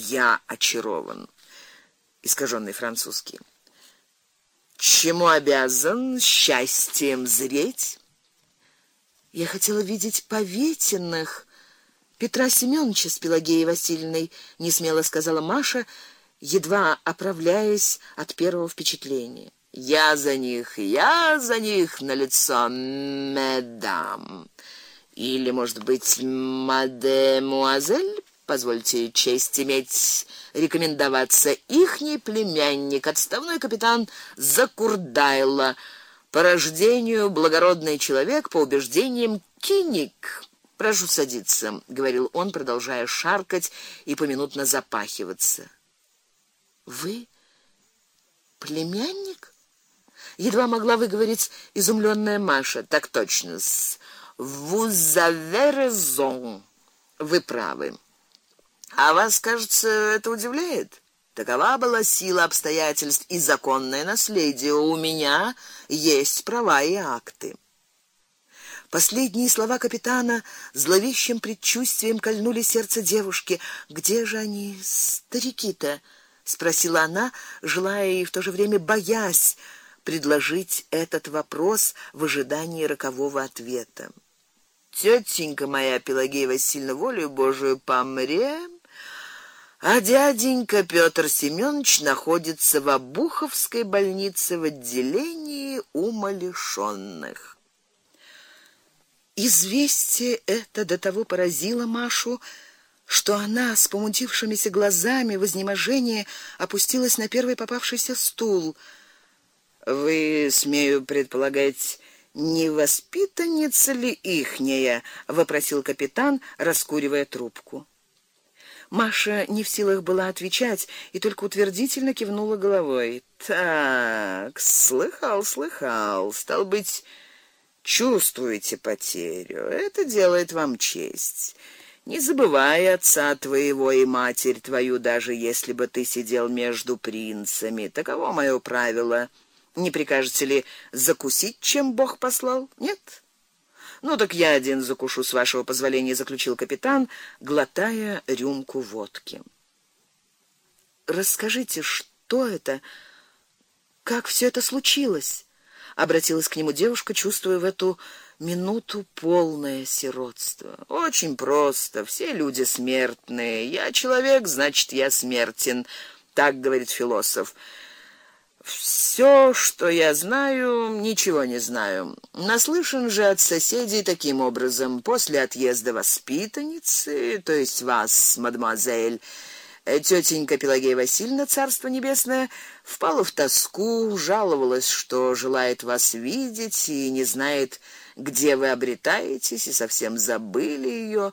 Я очарован. Искаженный французский. Чему обязан счастьем зреть? Я хотела видеть поветенных Петра Семёновича с Пелагеей Васильевной, не смело сказала Маша, едва оправляясь от первого впечатления. Я за них, я за них на лицо, мадам. Или, может быть, мадемуазель, позвольте честь иметь рекомендоваться ихний племянник, отставной капитан Закурдайло, по рождению благородный человек, по убеждениям киник. Прошу садиться, говорил он, продолжая шаркать и поминутно запахиваться. Вы племянник? едва могла выговорить изумленная Маша. Так точно. raison. Вы правы. А вас, кажется, это удивляет? Такова была сила обстоятельств и законное наследие. У меня есть права и акты. Последние слова капитана зловещим предчувствием кольнули сердце девушки. Где же они, старики-то? спросила она, желая и в то же время боясь предложить этот вопрос в ожидании рокового ответа. Тётенька моя Пелагея Васильевна волю Божию помре, а дяденька Пётр Семёнович находится в Обуховской больнице в отделении умалишённых. Известие это до того поразило Машу, что она с помутившимися глазами в изнеможении опустилась на первый попавшийся стул. Вы, смею предполагать, не воспитанница ли ихняя, вопросил капитан, раскуривая трубку. Маша не в силах была отвечать и только утвердительно кивнула головой. Так, слыхал, слыхал. Стал быть, чувствуете потерю. Это делает вам честь. Не забывай отца твоего и матерь твою, даже если бы ты сидел между принцами. Таково моё правило. Не прикажете ли закусить, чем Бог послал? Нет. Ну так я один закушу с вашего позволения, заключил капитан, глотая рюмку водки. Расскажите, что это? Как все это случилось? обратилась к нему девушка, чувствуя в эту минуту полное сиротство. Очень просто, все люди смертные. Я человек, значит, я смертен, так говорит философ. Все, что я знаю, ничего не знаю. Наслышан же от соседей таким образом: после отъезда воспитанницы, то есть вас, мадемуазель, э, тетенька Пелагея Васильевна, царство небесное, впала в тоску, жаловалась, что желает вас видеть и не знает, где вы обретаетесь, и совсем забыли ее.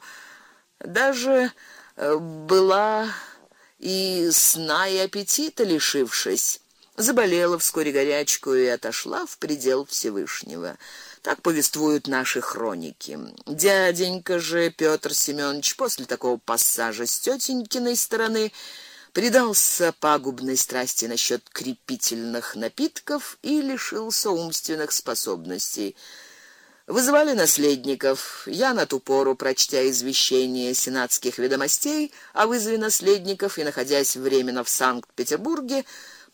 Даже э, была и сна и аппетита лишившись заболела вскоре горячкой и отошла в предел Всевышнего. Так повествуют наши хроники. Дяденька же Петр Семёнович после такого пассажа с тётенькиной стороны предался пагубной страсти насчёт крепительных напитков и лишился умственных способностей. Вызывали наследников. Я на ту пору, прочтя извещение сенатских ведомостей о вызове наследников и находясь временно в Санкт-Петербурге,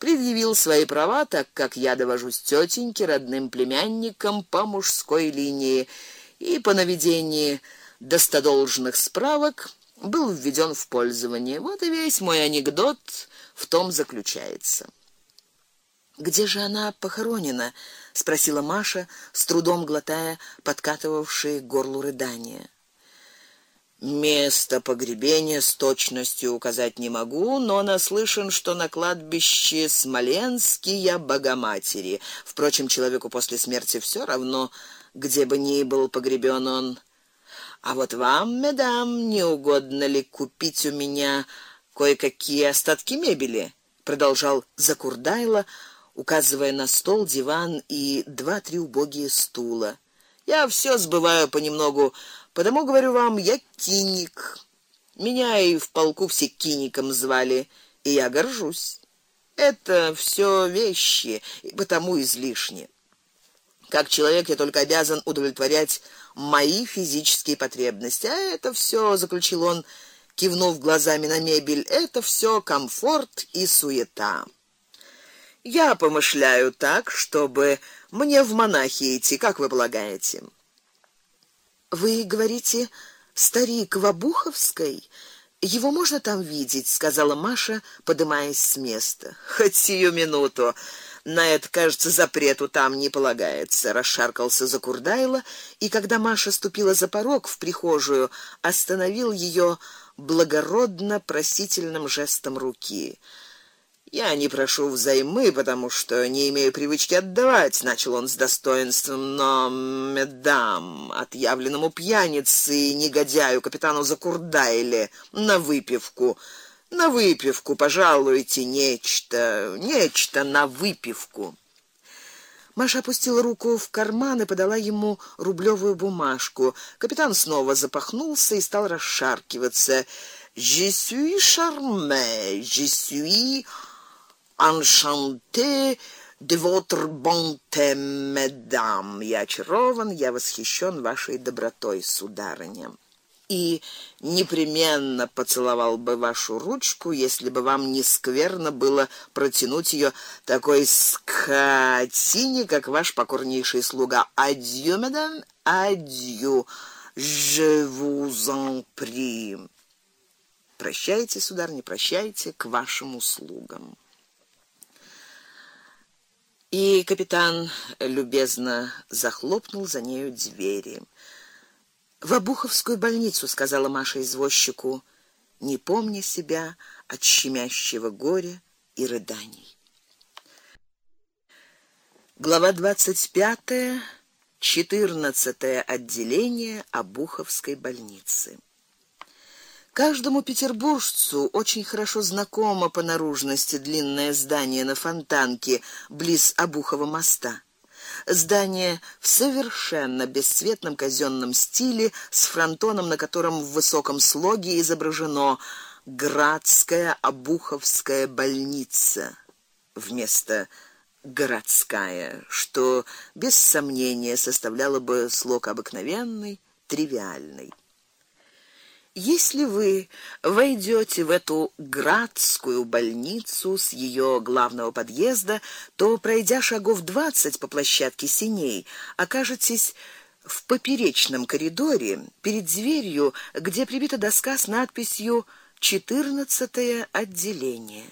предъявил свои права, так как я довожусь тётеньке родным племянникам по мужской линии и по наведении достодолжных справок был введен в пользование. Вот и весь мой анекдот в том заключается. Где же она похоронена? спросила Маша, с трудом глотая подкатывавшие к горлу рыдания. Место погребения с точностью указать не могу, но наслышан, что на кладбище Смоленские Богоматери. Впрочем, человеку после смерти все равно, где бы ни был погребен он. А вот вам, мадам, не угодно ли купить у меня кое-какие остатки мебели? продолжал Закурдайло, указывая на стол, диван и два-три убогие стула. Я все сбываю понемногу Потому говорю вам, я киник. Меня и в полку все киником звали, и я горжусь. Это все вещи, и потому излишне. Как человек я только обязан удовлетворять мои физические потребности, а это все, заключил он, кивнув глазами на мебель. Это все комфорт и суета. Я помышляю так, чтобы мне в монахи идти, как вы полагаете? Вы говорите, старик в Обуховской? Его можно там видеть, сказала Маша, поднимаясь с места. Хоть сию минуту. На это, кажется, запрету там не полагается, расшаркался Закурдайло, и когда Маша ступила за порог в прихожую, остановил ее благородно просительным жестом руки. Я не прошу взаймы, потому что не имею привычки отдавать, начал он с достоинством, но медам, отъявленному пьянице и негодяю капитану Закурдайле на выпивку. На выпивку, пожалуйте, нечто, нечто на выпивку. Маша опустила руку в карман и подала ему рублевую бумажку. Капитан снова запахнулся и стал расшаркиваться. Je suis charmé, je suis enchanté de votre bonté, mesdames. Я очарован, я восхищен вашей добротой, сударыня. И непременно поцеловал бы вашу ручку, если бы вам не скверно было протянуть ее такой скотине, как ваш покорнейший слуга. Адью, мадам, адью. Je vous en prie. Прощайте, сударыня, прощайте, к вашим услугам. И капитан любезно захлопнул за нею двери. В Обуховскую больницу, сказала Маша извозчику, не помня себя от щемящего горя и рыданий. Глава 25. 14 отделение Обуховской больницы. Каждому петербуржцу очень хорошо знакомо по наружности длинное здание на Фонтанке близ Обухова моста. Здание в совершенно бесцветном казённом стиле с фронтоном, на котором в высоком слоге изображено Градская Обуховская больница вместо городская, что без сомнения составляло бы слог обыкновенный, тривиальный. Если вы войдете в эту градскую больницу с ее главного подъезда, то пройдя шагов двадцать по площадке синей, окажетесь в поперечном коридоре перед дверью, где прибита доска с надписью «Четырнадцатое отделение».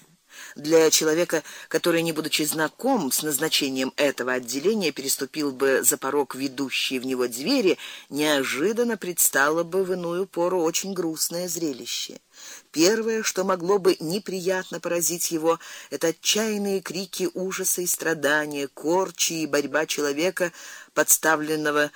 Для человека, который не будучи знаком с назначением этого отделения, переступил бы за порог ведущей в него двери, неожиданно предстало бы в иную пору очень грустное зрелище. Первое, что могло бы неприятно поразить его, это отчаянные крики ужаса и страдания, корчи и борьба человека, подставленного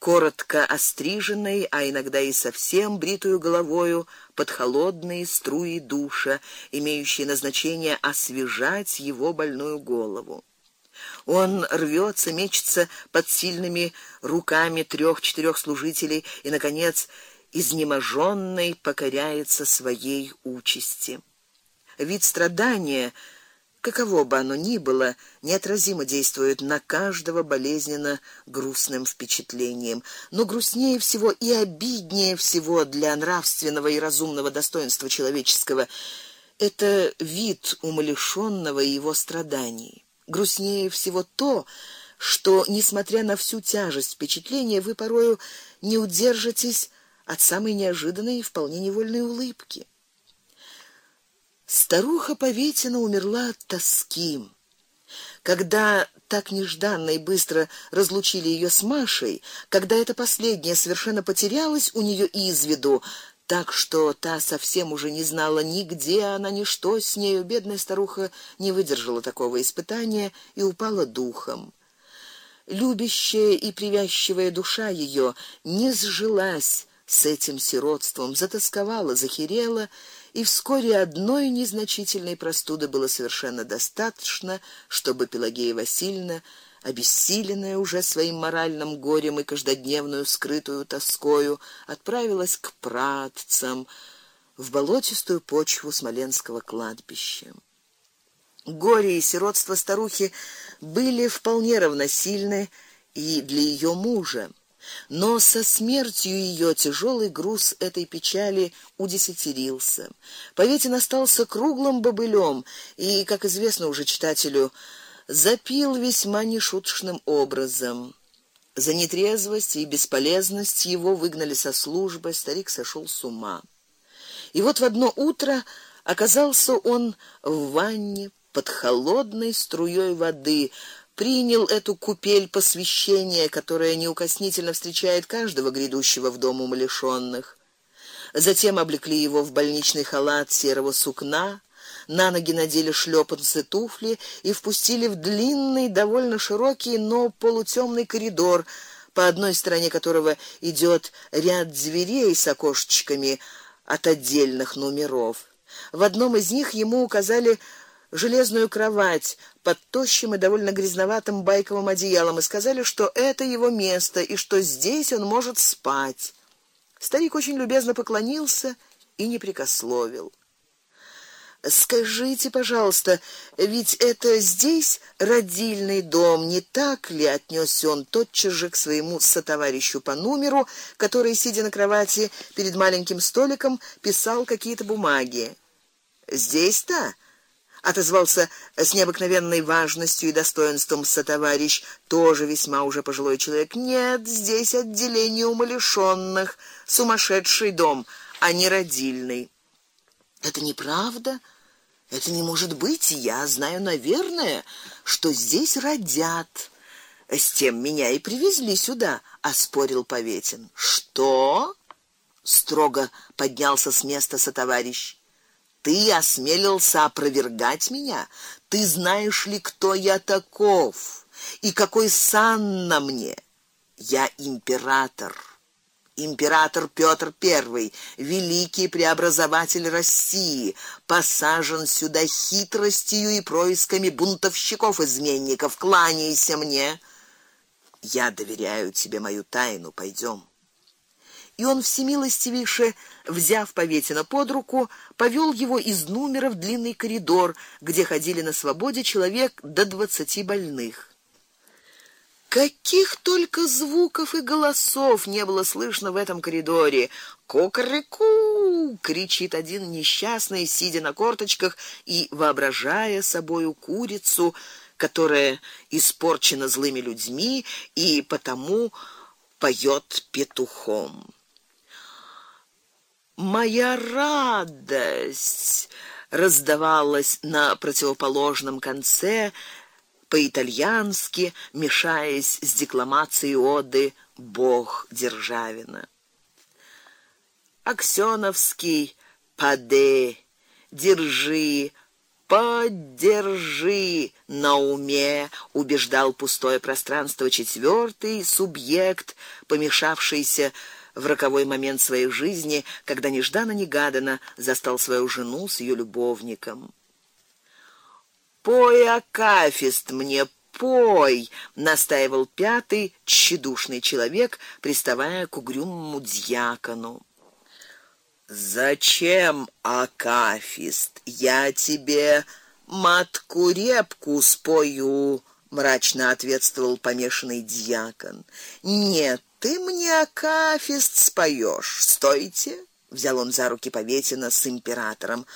коротко остриженной, а иногда и совсем бритую головою под холодные струи душа, имеющие назначение освежать его больную голову. Он рвется, мечется под сильными руками трех-четырех служителей и наконец изнеможенный покоряется своей участи. Вид страдания каково бы оно ни было, неотразимо действует на каждого болезненно грустным впечатлением, но грустнее всего и обиднее всего для нравственного и разумного достоинства человеческого это вид умалишённого его страданий. Грустнее всего то, что, несмотря на всю тяжесть впечатления, вы порою не удержитесь от самой неожиданной и вполне невольной улыбки. Старуха Поветина умерла от тоски. Когда так нежданно и быстро разлучили ее с Машей, когда эта последняя совершенно потерялась у нее из виду, так что та совсем уже не знала ни где она, ни что с нею, бедная старуха не выдержала такого испытания и упала духом. Любящая и привязчивая душа ее не сжилась с этим сиротством, затосковала, захерела и вскоре одной незначительной простуды было совершенно достаточно, чтобы Пелагея Васильевна, обессиленная уже своим моральным горем и каждодневную скрытую тоскою, отправилась к пратцам в болотистую почву Смоленского кладбища. Горе и сиротство старухи были вполне равносильны и для ее мужа. Но со смертью ее тяжелый груз этой печали удесятерился. Поветин остался круглым бобылем и, как известно уже читателю, запил весьма нешуточным образом. За нетрезвость и бесполезность его выгнали со службы, старик сошел с ума. И вот в одно утро оказался он в ванне под холодной струей воды, принял эту купель посвящения, которая неукоснительно встречает каждого грядущего в дом умалишённых. Затем облекли его в больничный халат серого сукна, на ноги надели шлёпанцы туфли и впустили в длинный, довольно широкий, но полутемный коридор, по одной стороне которого идет ряд дверей с окошечками от отдельных номеров. В одном из них ему указали железную кровать под тощим и довольно грязноватым байковым одеялом и сказали, что это его место и что здесь он может спать. Старик очень любезно поклонился и не прикословил. Скажите, пожалуйста, ведь это здесь родильный дом, не так ли? отнёсся он тотчас же к своему сотоварищу по номеру, который сидя на кровати перед маленьким столиком писал какие-то бумаги. Здесь-то отозвался с необыкновенной важностью и достоинством сотоварищ, тоже весьма уже пожилой человек. Нет, здесь отделение умалишённых, сумасшедший дом, а не родильный. Это неправда? Это не может быть. Я знаю, наверное, что здесь родят. С тем меня и привезли сюда, оспорил Поветин. Что? строго поднялся с места сотоварищ. Ты осмелился опровергать меня? Ты знаешь ли, кто я таков и какой сан на мне? Я император император Петр I, великий преобразователь России, посажен сюда хитростью и происками бунтовщиков-изменников. Кланяйся мне. Я доверяю тебе мою тайну, пойдем. И он всемилостивейше, взяв Поветина под руку, повел его из номера в длинный коридор, где ходили на свободе человек до двадцати больных. Каких только звуков и голосов не было слышно в этом коридоре. Кокреку! кричит один несчастный, сидя на корточках и воображая собою курицу, которая испорчена злыми людьми и потому поет петухом. Моя радость раздавалась на противоположном конце по-итальянски, мешаясь с декламацией оды Бог Державина. Аксёновский «Паде», «Держи», «Поддержи» на уме убеждал пустое пространство четвертый субъект, помешавшийся в роковой момент своей жизни, когда нежданно-негаданно застал свою жену с ее любовником. Пой, Акафист, мне пой, настаивал пятый тщедушный человек, приставая к угрюмому дьякону. Зачем, Акафист? Я тебе матку репку спою, мрачно ответствовал помешанный дьякон. Нет, ты мне Акафист споешь. Стойте, взял он за руки Поветина с императором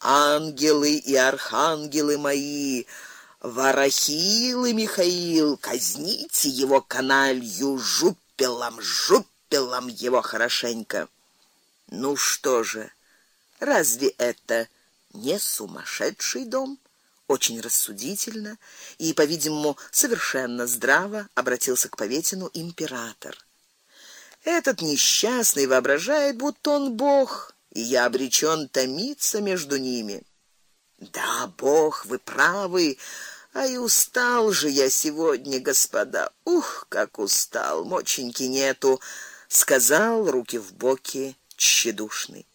ангелы и архангелы мои, Варахил и Михаил, казните его каналью жупелом, жупелом его хорошенько. Ну что же? Разве это не сумасшедший дом? Очень рассудительно и, по-видимому, совершенно здраво обратился к Поветину император. Этот несчастный воображает, будто он бог, и я обречен томиться между ними. Да, Бог, вы правы. А и устал же я сегодня, господа. Ух, как устал, моченьки нету, сказал руки в боки тщедушный.